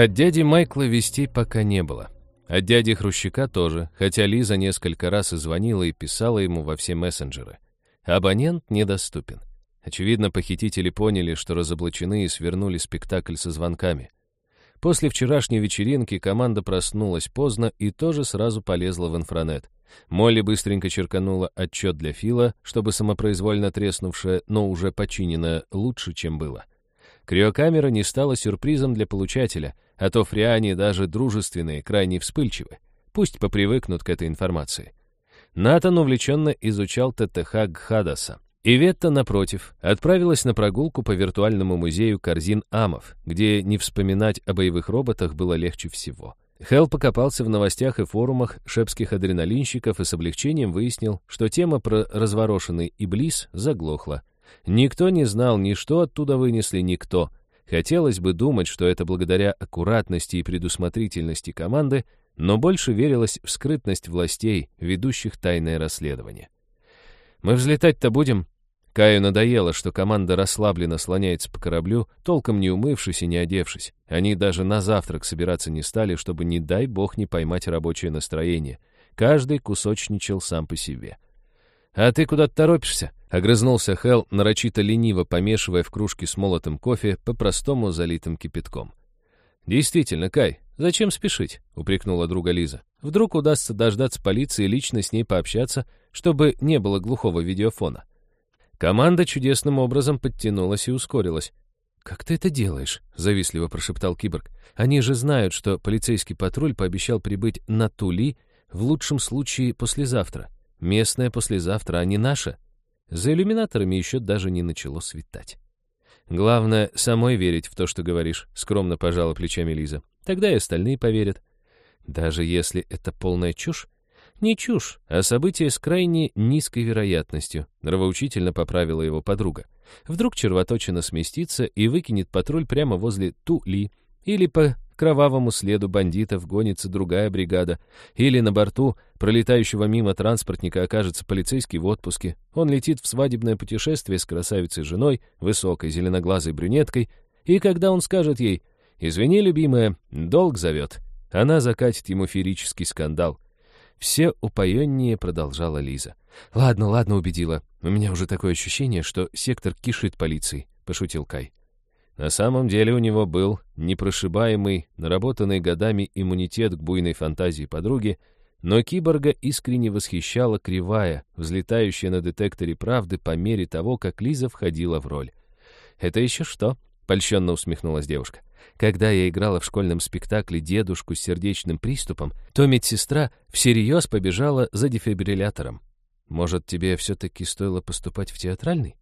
От дяди Майкла вестей пока не было. От дяди Хрущика тоже, хотя Лиза несколько раз и звонила и писала ему во все мессенджеры. Абонент недоступен. Очевидно, похитители поняли, что разоблачены и свернули спектакль со звонками. После вчерашней вечеринки команда проснулась поздно и тоже сразу полезла в инфранет. Молли быстренько черканула отчет для Фила, чтобы самопроизвольно треснувшее, но уже починенное лучше, чем было. Криокамера не стала сюрпризом для получателя, а то фриане даже дружественные, крайне вспыльчивы. Пусть попривыкнут к этой информации. Натан увлеченно изучал ТТХ Гхадаса. Иветта, напротив, отправилась на прогулку по виртуальному музею корзин Амов, где не вспоминать о боевых роботах было легче всего. Хелл покопался в новостях и форумах шепских адреналинщиков и с облегчением выяснил, что тема про разворошенный Иблис заглохла. Никто не знал, ни что оттуда вынесли, никто. Хотелось бы думать, что это благодаря аккуратности и предусмотрительности команды, но больше верилось в скрытность властей, ведущих тайное расследование. «Мы взлетать-то будем?» Каю надоело, что команда расслабленно слоняется по кораблю, толком не умывшись и не одевшись. Они даже на завтрак собираться не стали, чтобы, не дай бог, не поймать рабочее настроение. Каждый кусочничал сам по себе. «А ты куда-то торопишься?» — огрызнулся Хелл, нарочито лениво помешивая в кружке с молотым кофе, по-простому залитым кипятком. «Действительно, Кай, зачем спешить?» — упрекнула друга Лиза. «Вдруг удастся дождаться полиции и лично с ней пообщаться, чтобы не было глухого видеофона». Команда чудесным образом подтянулась и ускорилась. «Как ты это делаешь?» — завистливо прошептал киборг. «Они же знают, что полицейский патруль пообещал прибыть на Тули в лучшем случае послезавтра. Местное послезавтра, а не наше. За иллюминаторами еще даже не начало светать». «Главное, самой верить в то, что говоришь», — скромно пожала плечами Лиза. «Тогда и остальные поверят». «Даже если это полная чушь?» Не чушь, а событие с крайне низкой вероятностью, нравоучительно поправила его подруга. Вдруг червоточина сместится и выкинет патруль прямо возле Тули, или по кровавому следу бандитов гонится другая бригада, или на борту пролетающего мимо транспортника окажется полицейский в отпуске. Он летит в свадебное путешествие с красавицей-женой, высокой зеленоглазой брюнеткой, и когда он скажет ей «Извини, любимая, долг зовет», она закатит ему феерический скандал — все упоеннее продолжала Лиза. «Ладно, ладно, убедила. У меня уже такое ощущение, что сектор кишит полицией», — пошутил Кай. На самом деле у него был непрошибаемый, наработанный годами иммунитет к буйной фантазии подруги, но киборга искренне восхищала кривая, взлетающая на детекторе правды по мере того, как Лиза входила в роль. «Это еще что?» — польщенно усмехнулась девушка. Когда я играла в школьном спектакле дедушку с сердечным приступом, то медсестра всерьез побежала за дефибриллятором. Может, тебе все-таки стоило поступать в театральный?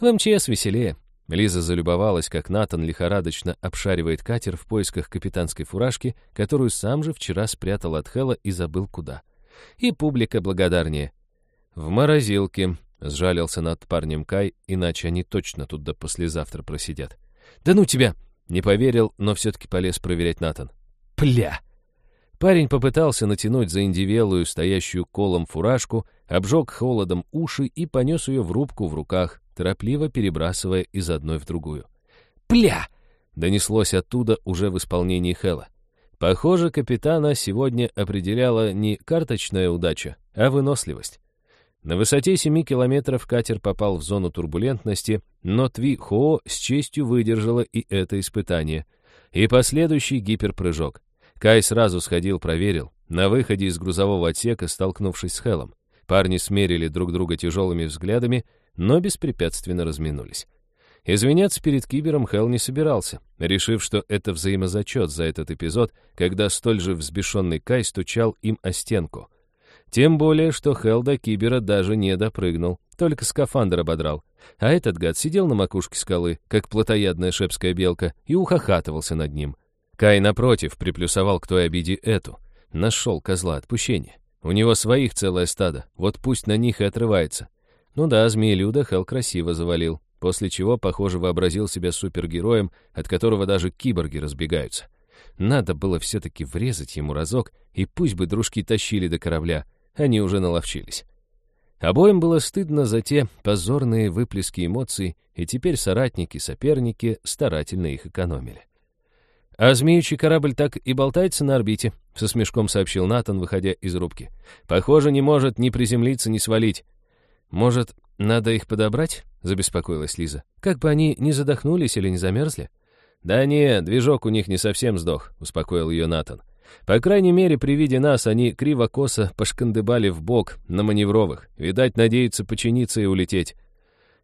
В МЧС веселее. Лиза залюбовалась, как Натан лихорадочно обшаривает катер в поисках капитанской фуражки, которую сам же вчера спрятал от Хэла и забыл куда. И публика благодарнее. «В морозилке», — сжалился над парнем Кай, иначе они точно тут до послезавтра просидят. «Да ну тебя!» Не поверил, но все-таки полез проверять Натан. Пля! Парень попытался натянуть за индивелую, стоящую колом фуражку, обжег холодом уши и понес ее в рубку в руках, торопливо перебрасывая из одной в другую. «Пля!» — донеслось оттуда уже в исполнении Хэла. Похоже, капитана сегодня определяла не карточная удача, а выносливость. На высоте 7 километров катер попал в зону турбулентности, но Тви Хо с честью выдержала и это испытание. И последующий гиперпрыжок. Кай сразу сходил, проверил. На выходе из грузового отсека, столкнувшись с Хелом, парни смерили друг друга тяжелыми взглядами, но беспрепятственно разминулись. Извиняться перед Кибером Хелл не собирался, решив, что это взаимозачет за этот эпизод, когда столь же взбешенный Кай стучал им о стенку — тем более, что Хелл до Кибера даже не допрыгнул, только скафандр ободрал. А этот гад сидел на макушке скалы, как плотоядная шепская белка, и ухахатывался над ним. Кай, напротив, приплюсовал к той обиде эту. Нашел козла отпущения. У него своих целое стадо, вот пусть на них и отрывается. Ну да, змеелюда Хелл красиво завалил, после чего, похоже, вообразил себя супергероем, от которого даже киборги разбегаются. Надо было все-таки врезать ему разок, и пусть бы дружки тащили до корабля, они уже наловчились. Обоим было стыдно за те позорные выплески эмоций, и теперь соратники, соперники старательно их экономили. «А змеючий корабль так и болтается на орбите», — со смешком сообщил Натан, выходя из рубки. «Похоже, не может ни приземлиться, ни свалить». «Может, надо их подобрать?» — забеспокоилась Лиза. «Как бы они не задохнулись или не замерзли?» «Да не, движок у них не совсем сдох», — успокоил ее Натан. «По крайней мере, при виде нас они криво-косо пошкандыбали в бок на маневровых. Видать, надеются починиться и улететь.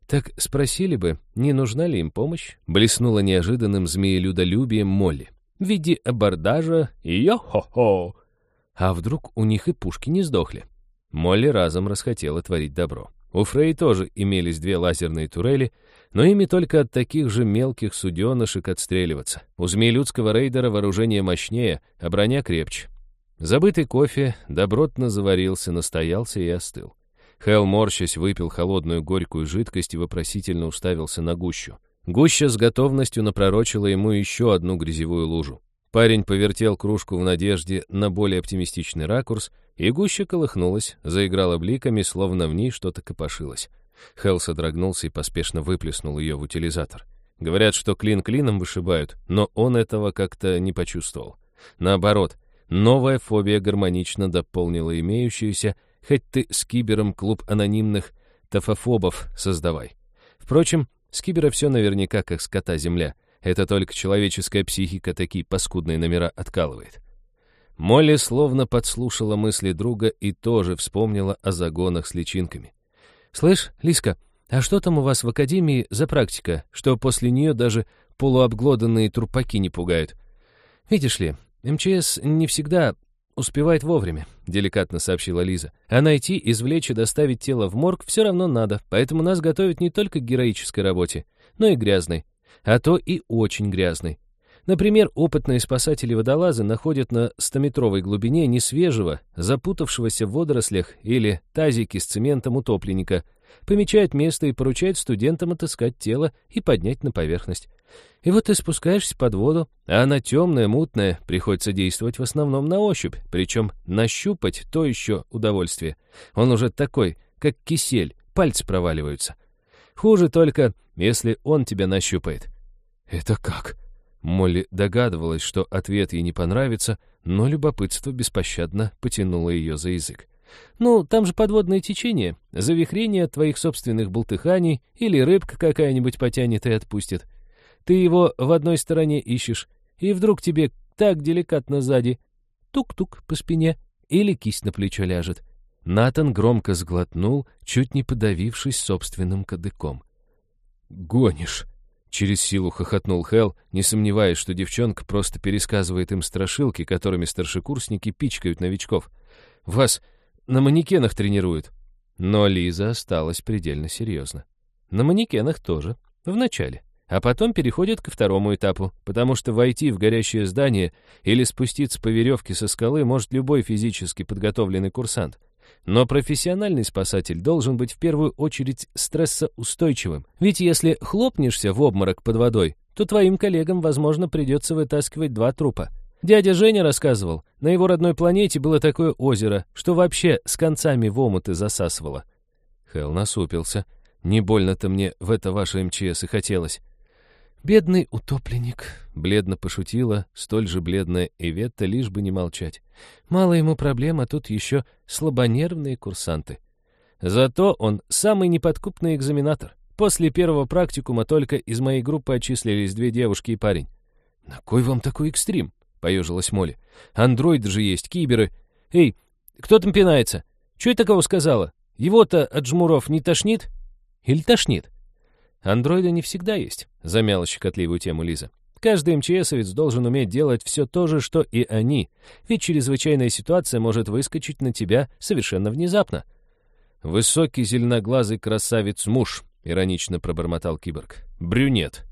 «Так спросили бы, не нужна ли им помощь?» Блеснула неожиданным змеелюдолюбием Молли. «В виде абордажа и йо-хо-хо!» А вдруг у них и пушки не сдохли? Молли разом расхотела творить добро. У Фрей тоже имелись две лазерные турели, но ими только от таких же мелких суденышек отстреливаться. У змеелюдского рейдера вооружение мощнее, а броня крепче. Забытый кофе добротно заварился, настоялся и остыл. Хэл, морщась, выпил холодную горькую жидкость и вопросительно уставился на гущу. Гуща с готовностью напророчила ему еще одну грязевую лужу. Парень повертел кружку в надежде на более оптимистичный ракурс, и гуща колыхнулась, заиграла бликами, словно в ней что-то копошилось. Хелл содрогнулся и поспешно выплеснул ее в утилизатор. Говорят, что клин клином вышибают, но он этого как-то не почувствовал. Наоборот, новая фобия гармонично дополнила имеющуюся, Хоть ты с Кибером клуб анонимных тафофобов создавай. Впрочем, с Кибера все наверняка как скота земля. Это только человеческая психика такие паскудные номера откалывает. Молли словно подслушала мысли друга и тоже вспомнила о загонах с личинками. «Слышь, Лиска, а что там у вас в академии за практика, что после нее даже полуобглоданные трупаки не пугают? Видишь ли, МЧС не всегда «Успевает вовремя», — деликатно сообщила Лиза. «А найти, извлечь и доставить тело в морг все равно надо, поэтому нас готовят не только к героической работе, но и грязной. А то и очень грязной. Например, опытные спасатели-водолазы находят на стометровой глубине несвежего, запутавшегося в водорослях или тазике с цементом утопленника, помечают место и поручают студентам отыскать тело и поднять на поверхность. И вот ты спускаешься под воду, а она темная, мутная, приходится действовать в основном на ощупь, причем нащупать то еще удовольствие. Он уже такой, как кисель, пальцы проваливаются. Хуже только, если он тебя нащупает. «Это как?» Молли догадывалась, что ответ ей не понравится, но любопытство беспощадно потянуло ее за язык. «Ну, там же подводное течение, завихрение твоих собственных болтыханий или рыбка какая-нибудь потянет и отпустит. Ты его в одной стороне ищешь, и вдруг тебе так деликатно сзади тук-тук по спине или кисть на плечо ляжет. Натан громко сглотнул, чуть не подавившись собственным кадыком. «Гонишь!» — через силу хохотнул Хелл, не сомневаясь, что девчонка просто пересказывает им страшилки, которыми старшекурсники пичкают новичков. «Вас на манекенах тренируют!» Но Лиза осталась предельно серьезна. На манекенах тоже, в начале а потом переходит ко второму этапу, потому что войти в горящее здание или спуститься по веревке со скалы может любой физически подготовленный курсант. Но профессиональный спасатель должен быть в первую очередь стрессоустойчивым. Ведь если хлопнешься в обморок под водой, то твоим коллегам, возможно, придется вытаскивать два трупа. Дядя Женя рассказывал, на его родной планете было такое озеро, что вообще с концами в омуты засасывало. Хелл насупился. Не больно-то мне в это ваше МЧС и хотелось. «Бедный утопленник», — бледно пошутила, столь же бледная Иветта, лишь бы не молчать. «Мало ему проблем, а тут еще слабонервные курсанты. Зато он самый неподкупный экзаменатор. После первого практикума только из моей группы отчислились две девушки и парень». «На кой вам такой экстрим?» — поежилась Молли. «Андроиды же есть, киберы. Эй, кто там пинается? Чего это такого сказала? Его-то от жмуров не тошнит? Или тошнит?» «Андроиды не всегда есть», — замяла щекотливую тему Лиза. «Каждый МЧСовец должен уметь делать все то же, что и они, ведь чрезвычайная ситуация может выскочить на тебя совершенно внезапно». «Высокий зеленоглазый красавец-муж», — иронично пробормотал киборг. «Брюнет».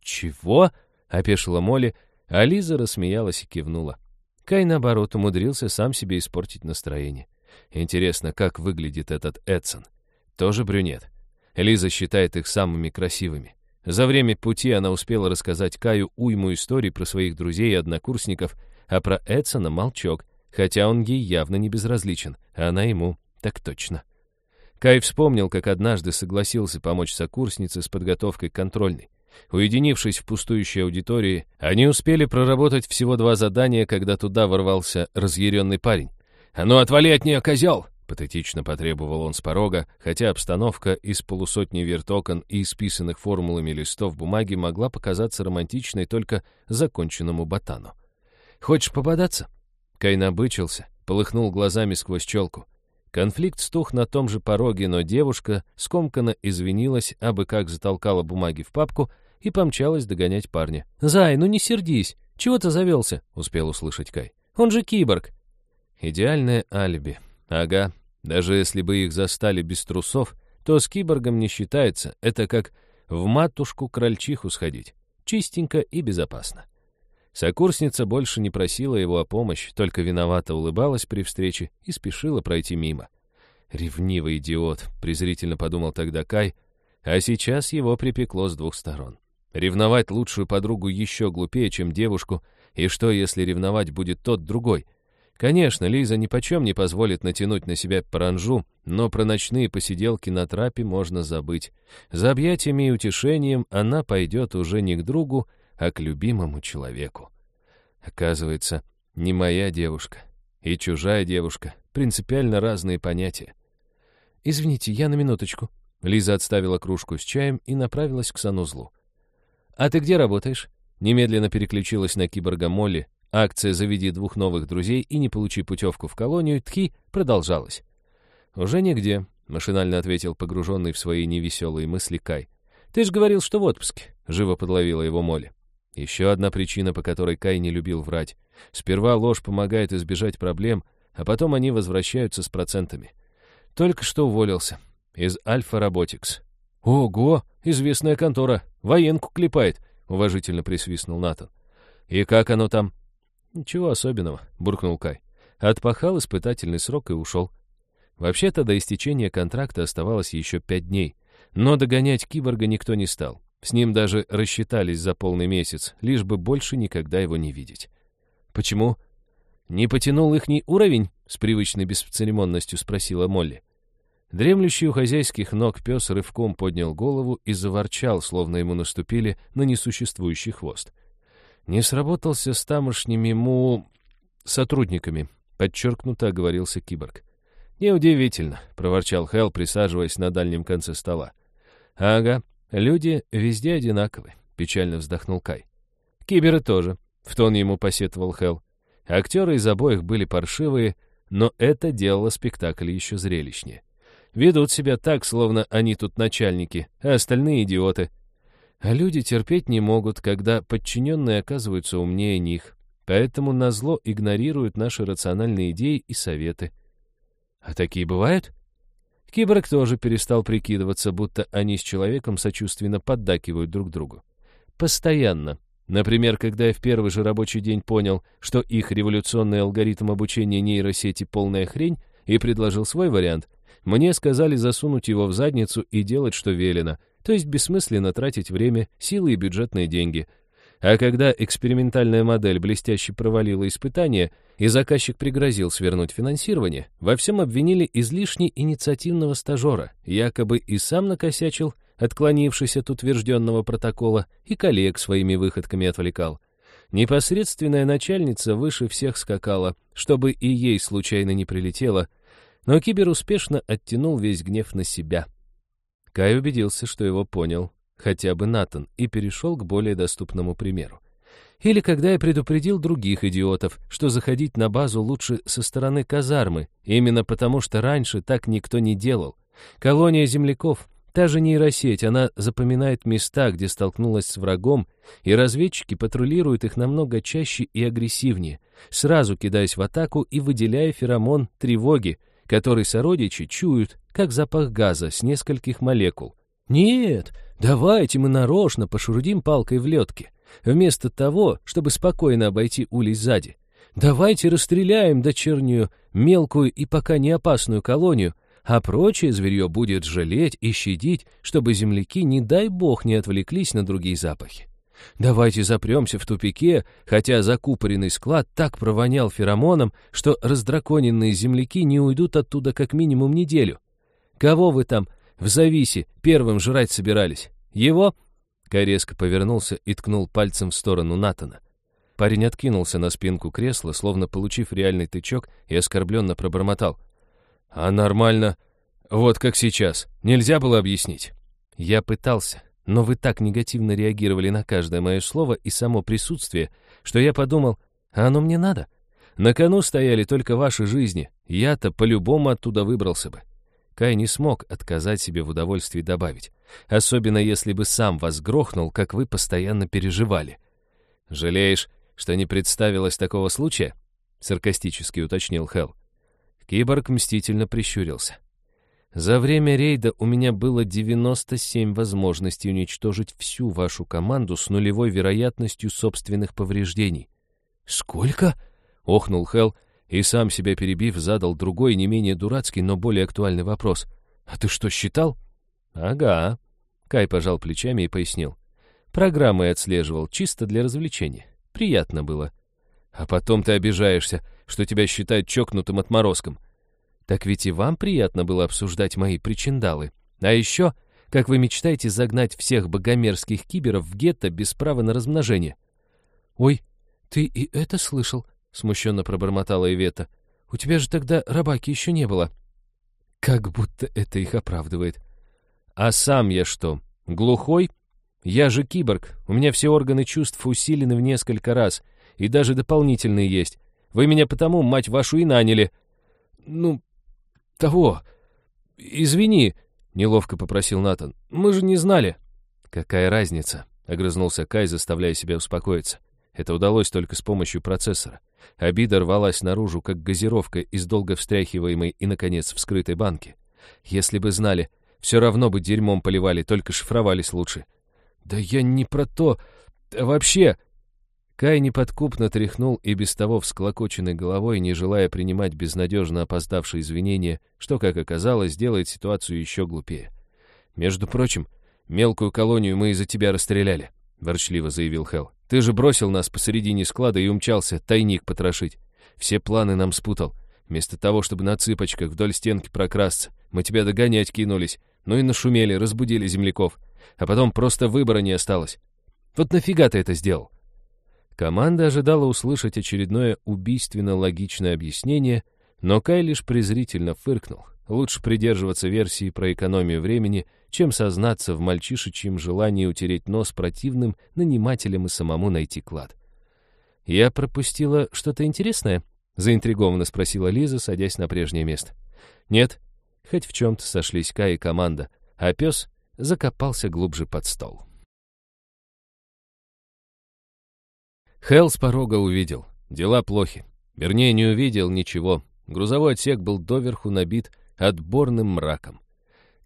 «Чего?» — опешила Молли, а Лиза рассмеялась и кивнула. Кай, наоборот, умудрился сам себе испортить настроение. Интересно, как выглядит этот Эдсон? Тоже брюнет. Лиза считает их самыми красивыми. За время пути она успела рассказать Каю уйму историй про своих друзей и однокурсников, а про Эдсона молчок, хотя он ей явно не безразличен, а она ему так точно. Кай вспомнил, как однажды согласился помочь сокурснице с подготовкой контрольной. Уединившись в пустующей аудитории, они успели проработать всего два задания, когда туда ворвался разъяренный парень. «А ну, отвали от нее, козел!» — патетично потребовал он с порога, хотя обстановка из полусотни вертокон и исписанных формулами листов бумаги могла показаться романтичной только законченному ботану. «Хочешь попадаться?» Кай набычился, полыхнул глазами сквозь челку. Конфликт стух на том же пороге, но девушка скомканно извинилась, абы как затолкала бумаги в папку и помчалась догонять парня. «Зай, ну не сердись! Чего ты завелся?» — успел услышать Кай. «Он же киборг!» Идеальное алиби. Ага, даже если бы их застали без трусов, то с киборгом не считается. Это как в матушку-крольчиху сходить. Чистенько и безопасно. Сокурсница больше не просила его о помощи, только виновато улыбалась при встрече и спешила пройти мимо. «Ревнивый идиот», — презрительно подумал тогда Кай, а сейчас его припекло с двух сторон. Ревновать лучшую подругу еще глупее, чем девушку, и что, если ревновать будет тот другой? Конечно, Лиза нипочем не позволит натянуть на себя паранжу, но про ночные посиделки на трапе можно забыть. За объятиями и утешением она пойдет уже не к другу, а к любимому человеку. Оказывается, не моя девушка и чужая девушка — принципиально разные понятия. «Извините, я на минуточку». Лиза отставила кружку с чаем и направилась к санузлу. «А ты где работаешь?» Немедленно переключилась на киборга Молли. Акция «Заведи двух новых друзей и не получи путевку в колонию» Тхи продолжалась. «Уже нигде», — машинально ответил погруженный в свои невеселые мысли Кай. «Ты же говорил, что в отпуске», — живо подловила его Молли. Еще одна причина, по которой Кай не любил врать. Сперва ложь помогает избежать проблем, а потом они возвращаются с процентами. Только что уволился. Из Альфа Роботикс. «Ого! Известная контора. Военку клепает», — уважительно присвистнул Натан. «И как оно там?» «Ничего особенного», — буркнул Кай. Отпахал испытательный срок и ушел. Вообще-то до истечения контракта оставалось еще пять дней, но догонять киборга никто не стал. С ним даже рассчитались за полный месяц, лишь бы больше никогда его не видеть. «Почему?» «Не потянул ихний уровень?» — с привычной бесцеремонностью спросила Молли. Дремлющий у хозяйских ног пес рывком поднял голову и заворчал, словно ему наступили на несуществующий хвост. «Не сработался с тамошними му... сотрудниками», — подчеркнуто оговорился киборг. «Неудивительно», — проворчал Хелл, присаживаясь на дальнем конце стола. «Ага, «Люди везде одинаковы», — печально вздохнул Кай. «Киберы тоже», — в тон ему посетовал Хелл. Актеры из обоих были паршивые, но это делало спектакль еще зрелищнее. Ведут себя так, словно они тут начальники, а остальные идиоты. А люди терпеть не могут, когда подчиненные оказываются умнее них, поэтому назло игнорируют наши рациональные идеи и советы. А такие бывают? Киборг тоже перестал прикидываться, будто они с человеком сочувственно поддакивают друг другу. Постоянно. Например, когда я в первый же рабочий день понял, что их революционный алгоритм обучения нейросети полная хрень, и предложил свой вариант, мне сказали засунуть его в задницу и делать, что велено, то есть бессмысленно тратить время, силы и бюджетные деньги, а когда экспериментальная модель блестяще провалила испытание, и заказчик пригрозил свернуть финансирование, во всем обвинили излишне инициативного стажера, якобы и сам накосячил, отклонившись от утвержденного протокола, и коллег своими выходками отвлекал. Непосредственная начальница выше всех скакала, чтобы и ей случайно не прилетело, но Кибер успешно оттянул весь гнев на себя. Кай убедился, что его понял хотя бы Натан, и перешел к более доступному примеру. Или когда я предупредил других идиотов, что заходить на базу лучше со стороны казармы, именно потому что раньше так никто не делал. Колония земляков, та же нейросеть, она запоминает места, где столкнулась с врагом, и разведчики патрулируют их намного чаще и агрессивнее, сразу кидаясь в атаку и выделяя феромон тревоги, который сородичи чуют, как запах газа с нескольких молекул. Нет, давайте мы нарочно пошурудим палкой в ледке, вместо того, чтобы спокойно обойти улей сзади. Давайте расстреляем дочернюю, мелкую и пока не опасную колонию, а прочее зверье будет жалеть и щадить, чтобы земляки, не дай бог, не отвлеклись на другие запахи. Давайте запремся в тупике, хотя закупоренный склад так провонял феромоном, что раздраконенные земляки не уйдут оттуда как минимум неделю. Кого вы там в зависе первым жрать собирались. Его? Кай резко повернулся и ткнул пальцем в сторону Натана. Парень откинулся на спинку кресла, словно получив реальный тычок, и оскорбленно пробормотал. «А нормально. Вот как сейчас. Нельзя было объяснить». Я пытался, но вы так негативно реагировали на каждое мое слово и само присутствие, что я подумал, а оно мне надо? На кону стояли только ваши жизни, я-то по-любому оттуда выбрался бы. Кай не смог отказать себе в удовольствии добавить, особенно если бы сам вас грохнул, как вы постоянно переживали. «Жалеешь, что не представилось такого случая?» — саркастически уточнил Хелл. Киборг мстительно прищурился. «За время рейда у меня было 97 возможностей уничтожить всю вашу команду с нулевой вероятностью собственных повреждений». «Сколько?» — охнул Хелл и, сам себя перебив, задал другой, не менее дурацкий, но более актуальный вопрос. «А ты что, считал?» «Ага», — Кай пожал плечами и пояснил. «Программы отслеживал, чисто для развлечения. Приятно было. А потом ты обижаешься, что тебя считают чокнутым отморозком. Так ведь и вам приятно было обсуждать мои причиндалы. А еще, как вы мечтаете загнать всех богомерзких киберов в гетто без права на размножение». «Ой, ты и это слышал?» — смущенно пробормотала Ивета. «У тебя же тогда рабаки еще не было». Как будто это их оправдывает. «А сам я что, глухой?» Я же киборг, у меня все органы чувств усилены в несколько раз, и даже дополнительные есть. Вы меня потому, мать вашу, и наняли. Ну, того. Извини, неловко попросил Натан. Мы же не знали. Какая разница? Огрызнулся Кай, заставляя себя успокоиться. Это удалось только с помощью процессора. Обида рвалась наружу, как газировка из долго встряхиваемой и, наконец, вскрытой банки. Если бы знали, все равно бы дерьмом поливали, только шифровались лучше. «Да я не про то. Вообще...» Кай неподкупно тряхнул и без того всклокоченной головой, не желая принимать безнадежно опоздавшие извинения, что, как оказалось, делает ситуацию еще глупее. «Между прочим, мелкую колонию мы из-за тебя расстреляли», — ворчливо заявил Хелл. «Ты же бросил нас посередине склада и умчался тайник потрошить. Все планы нам спутал. Вместо того, чтобы на цыпочках вдоль стенки прокрасться, мы тебя догонять кинулись, ну и нашумели, разбудили земляков а потом просто выбора не осталось. Вот нафига ты это сделал?» Команда ожидала услышать очередное убийственно-логичное объяснение, но Кай лишь презрительно фыркнул. Лучше придерживаться версии про экономию времени, чем сознаться в мальчишечьем желании утереть нос противным нанимателям и самому найти клад. «Я пропустила что-то интересное?» — заинтригованно спросила Лиза, садясь на прежнее место. «Нет». Хоть в чем-то сошлись Кай и команда, а пес закопался глубже под стол. Хелл с порога увидел. Дела плохи. Вернее, не увидел ничего. Грузовой отсек был доверху набит отборным мраком.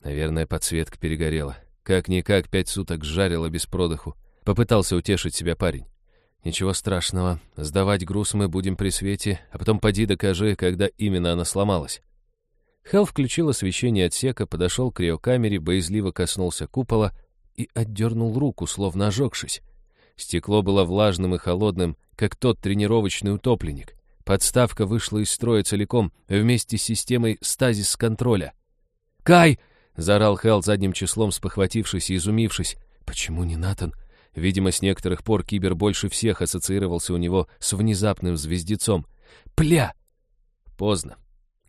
Наверное, подсветка перегорела. Как-никак пять суток жарила без продыху. Попытался утешить себя парень. Ничего страшного. Сдавать груз мы будем при свете, а потом поди докажи, когда именно она сломалась. Хелл включил освещение отсека, подошел к криокамере, боязливо коснулся купола и отдернул руку, словно ожегшись. Стекло было влажным и холодным, как тот тренировочный утопленник. Подставка вышла из строя целиком, вместе с системой стазис-контроля. «Кай!» — заорал Хелл задним числом, спохватившись и изумившись. «Почему не Натан?» Видимо, с некоторых пор Кибер больше всех ассоциировался у него с внезапным звездецом. «Пля!» Поздно.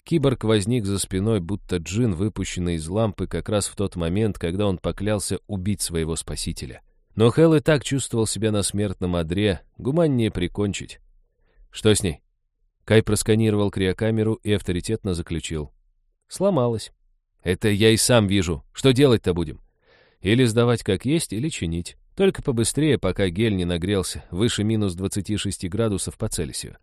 Киборг возник за спиной, будто джин, выпущенный из лампы как раз в тот момент, когда он поклялся убить своего спасителя. Но Хелл и так чувствовал себя на смертном одре, гуманнее прикончить. «Что с ней?» Кай просканировал криокамеру и авторитетно заключил. «Сломалась. Это я и сам вижу. Что делать-то будем? Или сдавать как есть, или чинить. Только побыстрее, пока гель не нагрелся, выше минус 26 градусов по Цельсию.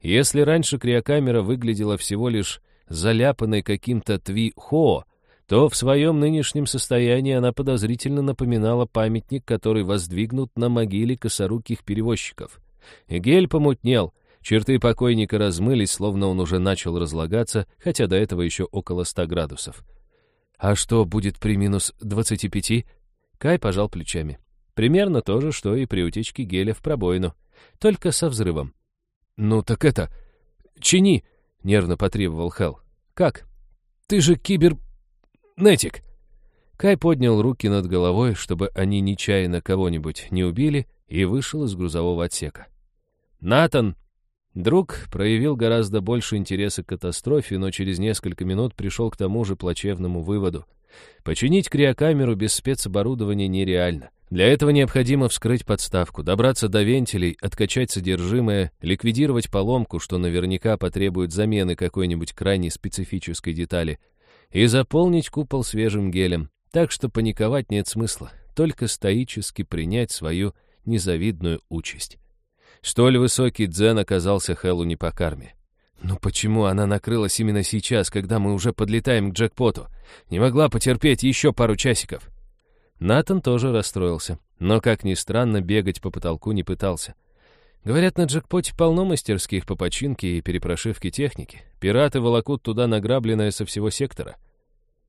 Если раньше криокамера выглядела всего лишь заляпанной каким-то тви-хо, то в своем нынешнем состоянии она подозрительно напоминала памятник, который воздвигнут на могиле косоруких перевозчиков. Гель помутнел, черты покойника размылись, словно он уже начал разлагаться, хотя до этого еще около ста градусов. «А что будет при минус двадцати пяти?» Кай пожал плечами. «Примерно то же, что и при утечке геля в пробоину, только со взрывом. «Ну так это... Чини!» — нервно потребовал Хелл. «Как? Ты же кибернетик!» Кай поднял руки над головой, чтобы они нечаянно кого-нибудь не убили, и вышел из грузового отсека. «Натан!» Друг проявил гораздо больше интереса к катастрофе, но через несколько минут пришел к тому же плачевному выводу. Починить криокамеру без спецоборудования нереально. Для этого необходимо вскрыть подставку, добраться до вентилей, откачать содержимое, ликвидировать поломку, что наверняка потребует замены какой-нибудь крайне специфической детали, и заполнить купол свежим гелем. Так что паниковать нет смысла, только стоически принять свою незавидную участь. Столь высокий дзен оказался Хеллу не по карме. Ну почему она накрылась именно сейчас, когда мы уже подлетаем к джекпоту? Не могла потерпеть еще пару часиков. Натан тоже расстроился, но, как ни странно, бегать по потолку не пытался. Говорят, на джекпоте полно мастерских по починке и перепрошивке техники. Пираты волокут туда награбленное со всего сектора.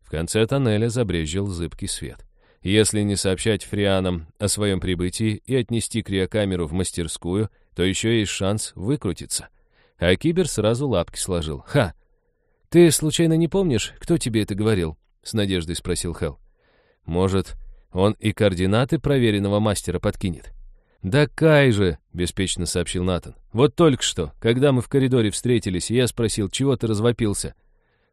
В конце тоннеля забрезжил зыбкий свет. Если не сообщать фрианам о своем прибытии и отнести криокамеру в мастерскую, то еще есть шанс выкрутиться. А Кибер сразу лапки сложил. «Ха! Ты случайно не помнишь, кто тебе это говорил?» — с надеждой спросил Хелл. «Может, он и координаты проверенного мастера подкинет?» «Да Кай же!» — беспечно сообщил Натан. «Вот только что, когда мы в коридоре встретились, я спросил, чего ты развопился?»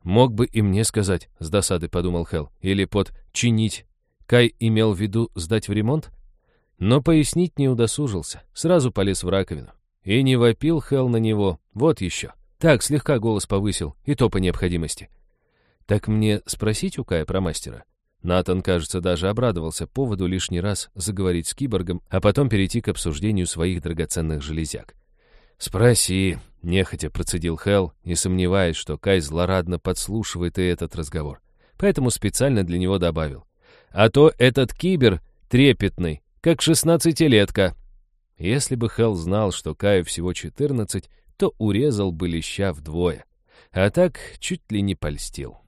«Мог бы и мне сказать», — с досады подумал Хелл. «Или под «чинить». Кай имел в виду сдать в ремонт?» Но пояснить не удосужился, сразу полез в раковину. И не вопил Хелл на него, вот еще. Так, слегка голос повысил, и то по необходимости. «Так мне спросить у Кая про мастера?» Натан, кажется, даже обрадовался поводу лишний раз заговорить с киборгом, а потом перейти к обсуждению своих драгоценных железяк. «Спроси», — нехотя процедил Хелл, не сомневаясь, что Кай злорадно подслушивает и этот разговор. Поэтому специально для него добавил. «А то этот кибер трепетный, как шестнадцатилетка». Если бы Хелл знал, что Каю всего четырнадцать, то урезал бы леща вдвое. А так чуть ли не польстил.